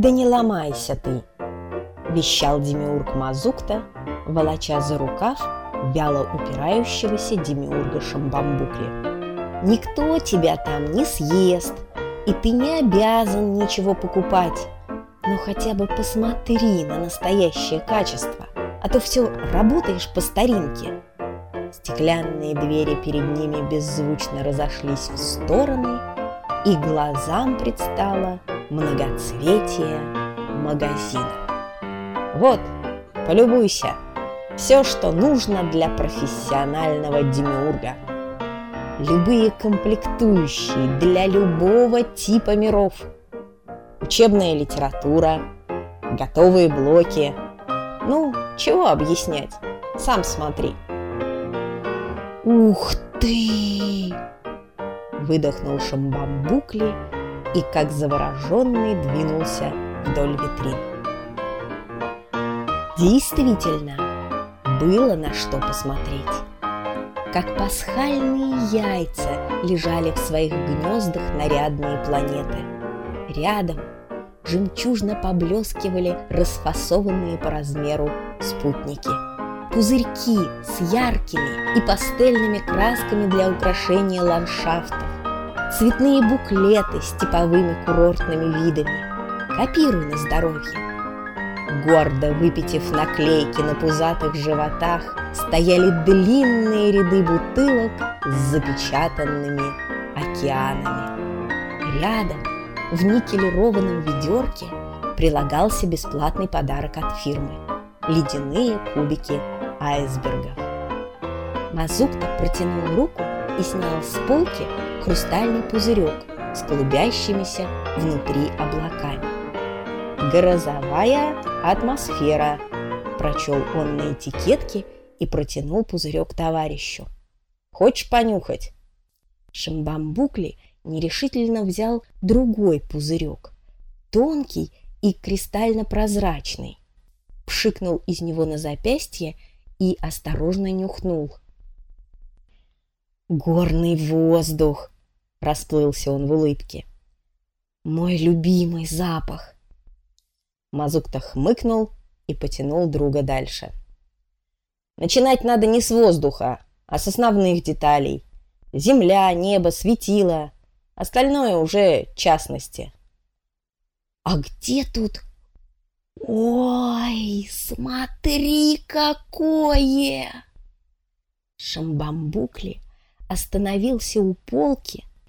да не ломайся ты!» Вещал Демиург Мазукта, волоча за рукав вяло упирающегося Демиурга Шамбамбукли. «Никто тебя там не съест, и ты не обязан ничего покупать. Но хотя бы посмотри на настоящее качество, а то все работаешь по старинке». Стеклянные двери перед ними беззвучно разошлись в стороны, и глазам предстало многоцветие магазина. Вот, полюбуйся, все, что нужно для профессионального демиурга. Любые комплектующие для любого типа миров. Учебная литература, готовые блоки. Ну, чего объяснять? Сам смотри. «Ух ты!» – выдохнул Шамбамбукли и как завороженный двинулся вдоль витрин. Действительно, было на что посмотреть. Как пасхальные яйца лежали в своих гнездах нарядные планеты. Рядом жемчужно поблескивали расфасованные по размеру спутники. Пузырьки с яркими и пастельными красками для украшения ландшафта цветные буклеты с типовыми курортными видами. Копируй на здоровье. Гордо выпитив наклейки на пузатых животах, стояли длинные ряды бутылок с запечатанными океанами. Рядом, в никелированном ведерке, прилагался бесплатный подарок от фирмы – ледяные кубики айсбергов. Мазук протянул руку и снял с полки хрустальный пузырек с клубящимися внутри облаками. «Грозовая атмосфера», – прочел он на этикетке и протянул пузырек товарищу. «Хочешь понюхать?» Шамбамбукли нерешительно взял другой пузырек, тонкий и кристально-прозрачный, пшикнул из него на запястье и осторожно нюхнул. «Горный воздух!» расплылся он в улыбке. «Мой любимый запах!» Мазук-то хмыкнул и потянул друга дальше. «Начинать надо не с воздуха, а с основных деталей. Земля, небо, светило. Остальное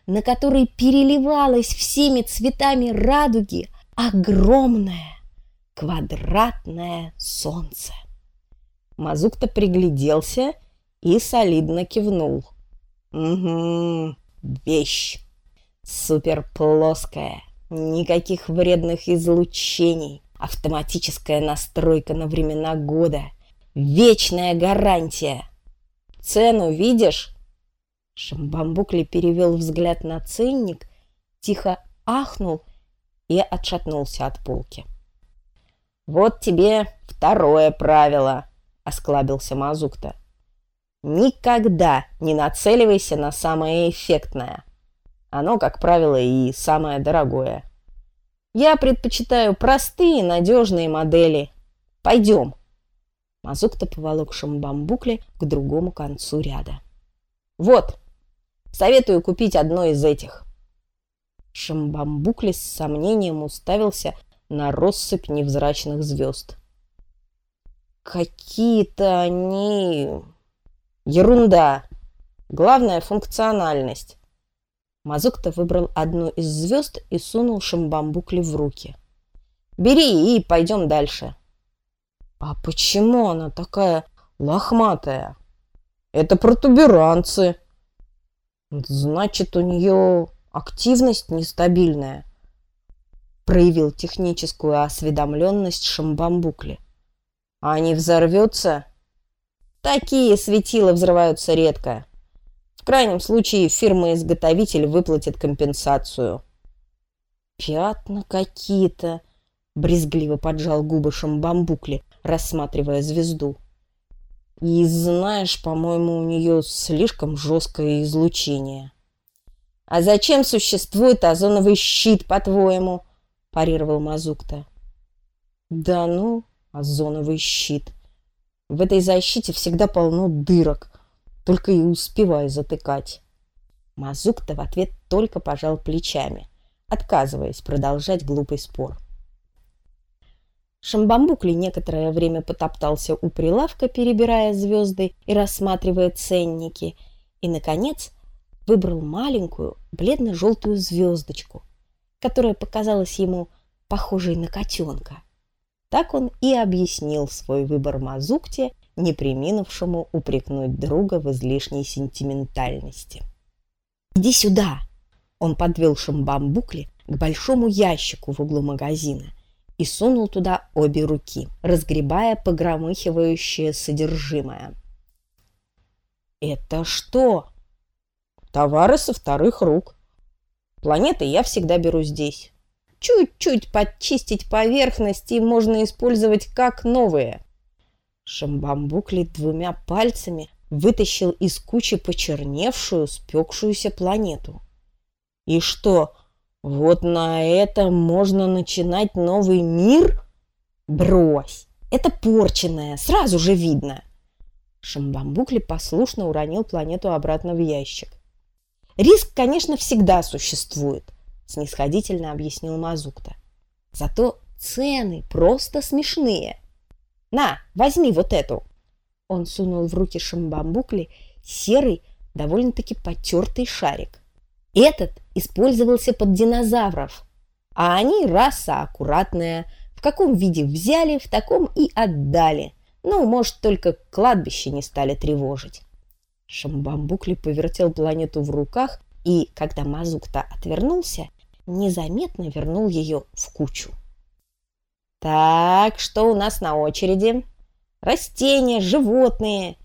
уже частности». «А где тут «Ой, смотри, какое!» Шамбамбукли остановился у полки, на которой переливалось всеми цветами радуги огромное квадратное солнце. Мазук-то пригляделся и солидно кивнул. «Угу, вещь. Супер плоская, никаких вредных излучений, Автоматическая настройка на времена года. Вечная гарантия. Цену видишь? Шамбамбукли перевел взгляд на ценник, тихо ахнул и отшатнулся от полки. «Вот тебе второе правило», — осклабился Мазукта. «Никогда не нацеливайся на самое эффектное. Оно, как правило, и самое дорогое. Я предпочитаю простые, надежные модели. Пойдем. Мазук-то поволок Шамбамбукли к другому концу ряда. Вот. Советую купить одно из этих. Шамбамбукли с сомнением уставился на россыпь невзрачных звезд. Какие-то они... Ерунда. Главное — функциональность. Мазук-то выбрал одну из звезд и сунул Шамбамбукли в руки. «Бери и пойдем дальше». «А почему она такая лохматая?» Это протуберанцы. Значит, у нее активность нестабильная. Проявил техническую осведомленность Шамбамбукли. А не взорвется? Такие светила взрываются редко. В крайнем случае фирма-изготовитель выплатит компенсацию. Пятна какие-то. Брезгливо поджал губы Шамбамбукли, рассматривая звезду. И знаешь, по-моему, у нее слишком жесткое излучение. «А зачем существует озоновый щит, по-твоему?» – парировал Мазукта. «Да ну, озоновый щит. В этой защите всегда полно дырок, только и успеваю затыкать». Мазукта в ответ только пожал плечами, отказываясь продолжать глупый спор. Шамбамбукли некоторое время потоптался у прилавка, перебирая звезды и рассматривая ценники, и, наконец, выбрал маленькую бледно-желтую звездочку, которая показалась ему похожей на котенка. Так он и объяснил свой выбор Мазукте, не приминувшему упрекнуть друга в излишней сентиментальности. «Иди сюда!» Он подвел Шамбамбукли к большому ящику в углу магазина – и сунул туда обе руки, разгребая погромыхивающее содержимое. «Это что?» «Товары со вторых рук. Планеты я всегда беру здесь. Чуть-чуть подчистить поверхности можно использовать как новые». Шамбамбукли двумя пальцами вытащил из кучи почерневшую, спекшуюся планету. «И что, вот на этом можно начинать новый мир? Брось! Это порченное, сразу же видно. Шамбамбукли послушно уронил планету обратно в ящик. Риск, конечно, всегда существует, снисходительно объяснил Мазукта. Зато цены просто смешные. На, возьми вот эту. Он сунул в руки Шамбамбукли серый, довольно-таки потертый шарик. Этот использовался под динозавров, а они раса аккуратная, в каком виде взяли, в таком и отдали. Ну, может, только кладбище не стали тревожить. Шамбамбукли повертел планету в руках и, когда Мазукта отвернулся, незаметно вернул ее в кучу. «Так, что у нас на очереди? Растения, животные.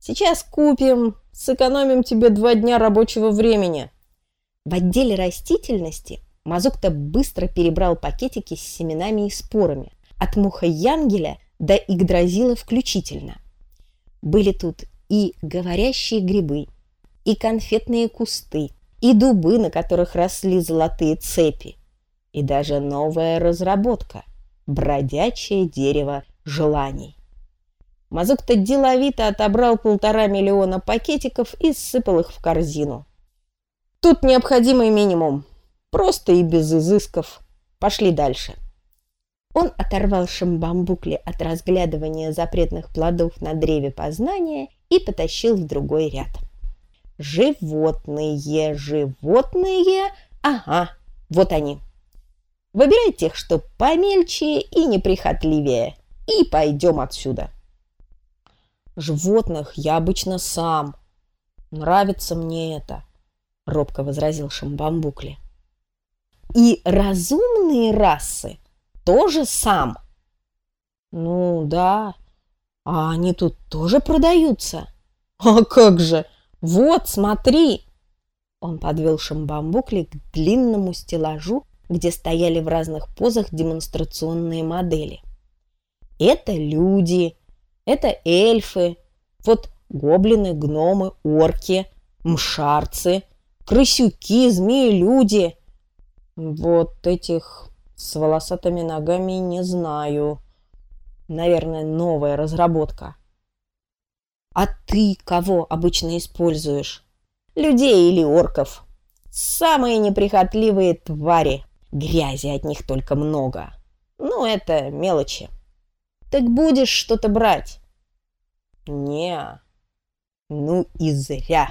Сейчас купим, сэкономим тебе два дня рабочего времени», В отделе растительности Мазукта быстро перебрал пакетики с семенами и спорами, от муха Янгеля до Игдрозила включительно. Были тут и говорящие грибы, и конфетные кусты, и дубы, на которых росли золотые цепи, и даже новая разработка – бродячее дерево желаний. Мазук-то деловито отобрал полтора миллиона пакетиков и сыпал их в корзину. Тут необходимый минимум. Просто и без изысков. Пошли дальше. Он оторвал шамбамбукли от разглядывания запретных плодов на древе познания и потащил в другой ряд. Животные, животные, ага, вот они. Выбирай тех, что помельче и неприхотливее, и пойдем отсюда. Животных я обычно сам. Нравится мне это робко возразил Шамбамбукли. «И разумные расы тоже сам». «Ну да, а они тут тоже продаются?» «А как же! Вот, смотри!» Он подвел Шамбамбукли к длинному стеллажу, где стояли в разных позах демонстрационные модели. «Это люди, это эльфы, вот гоблины, гномы, орки, мшарцы – крысюки, змеи, люди. Вот этих с волосатыми ногами не знаю. Наверное, новая разработка. А ты кого обычно используешь? Людей или орков? Самые неприхотливые твари. Грязи от них только много. Ну, это мелочи. Так будешь что-то брать? Не. Ну и зря.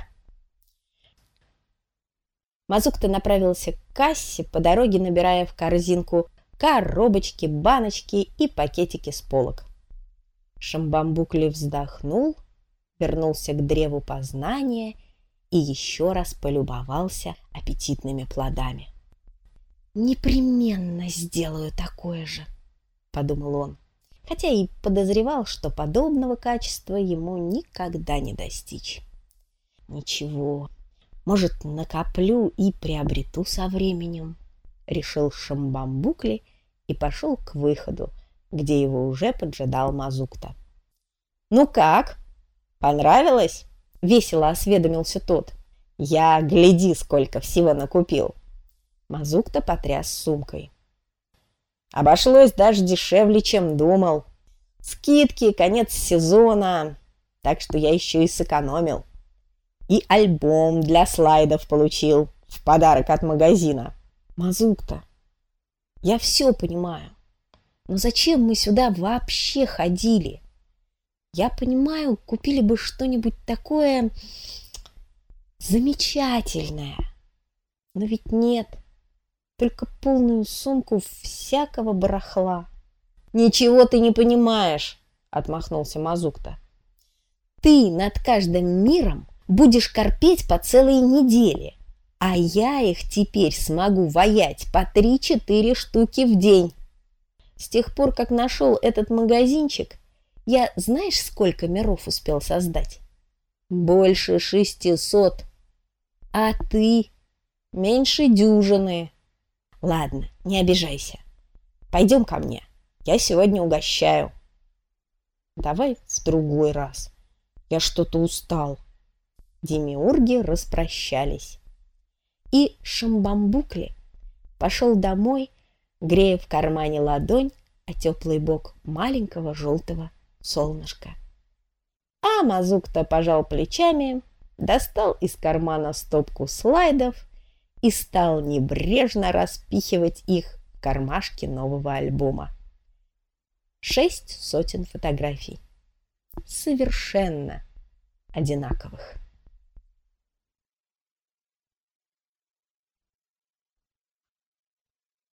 Мазук-то направился к кассе, по дороге набирая в корзинку коробочки, баночки и пакетики с полок. Шамбамбукли вздохнул, вернулся к древу познания и еще раз полюбовался аппетитными плодами. «Непременно сделаю такое же», — подумал он хотя и подозревал, что подобного качества ему никогда не достичь. Ничего, Может, накоплю и приобрету со временем. Решил Шамбамбукли и пошел к выходу, где его уже поджидал Мазукта. «Ну как? Понравилось?» — весело осведомился тот. «Я гляди, сколько всего накупил!» Мазукта потряс сумкой. «Обошлось даже дешевле, чем думал. Скидки, конец сезона, так что я еще и сэкономил и альбом для слайдов получил в подарок от магазина. Мазук-то. Я все понимаю. Но зачем мы сюда вообще ходили? Я понимаю, купили бы что-нибудь такое замечательное. Но ведь нет. Только полную сумку всякого барахла. «Ничего ты не понимаешь!» — отмахнулся Мазукта. «Ты над каждым миром будешь корпеть по целой неделе. А я их теперь смогу воять по 3-4 штуки в день. С тех пор, как нашел этот магазинчик, я знаешь, сколько миров успел создать? Больше 600. А ты? Меньше дюжины. Ладно, не обижайся. Пойдем ко мне. Я сегодня угощаю. Давай в другой раз. Я что-то устал. Демиурги распрощались. И Шамбамбукли пошел домой, грея в кармане ладонь о а теплый бок маленького желтого солнышка. А Мазук-то пожал плечами, достал из кармана стопку слайдов и стал небрежно распихивать их в кармашке нового альбома. Шесть сотен фотографий. Совершенно одинаковых.